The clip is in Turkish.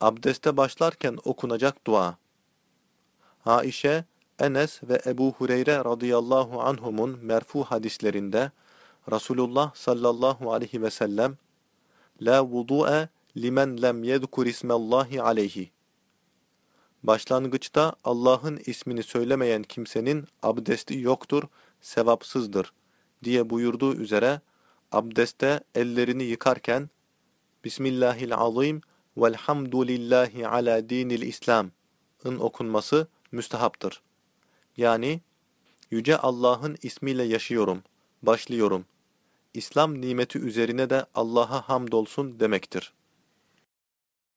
Abdeste başlarken okunacak dua. Aişe, Enes ve Ebu Hureyre radıyallahu anhumun merfu hadislerinde Resulullah sallallahu aleyhi ve sellem La vudu'e limen lem yedkur ismellahi aleyhi Başlangıçta Allah'ın ismini söylemeyen kimsenin abdesti yoktur, sevapsızdır diye buyurduğu üzere abdeste ellerini yıkarken Bismillahirrahmanirrahim velhamdülillahi ala dinil İslam'ın okunması müstehaptır. Yani Yüce Allah'ın ismiyle yaşıyorum, başlıyorum. İslam nimeti üzerine de Allah'a hamdolsun demektir.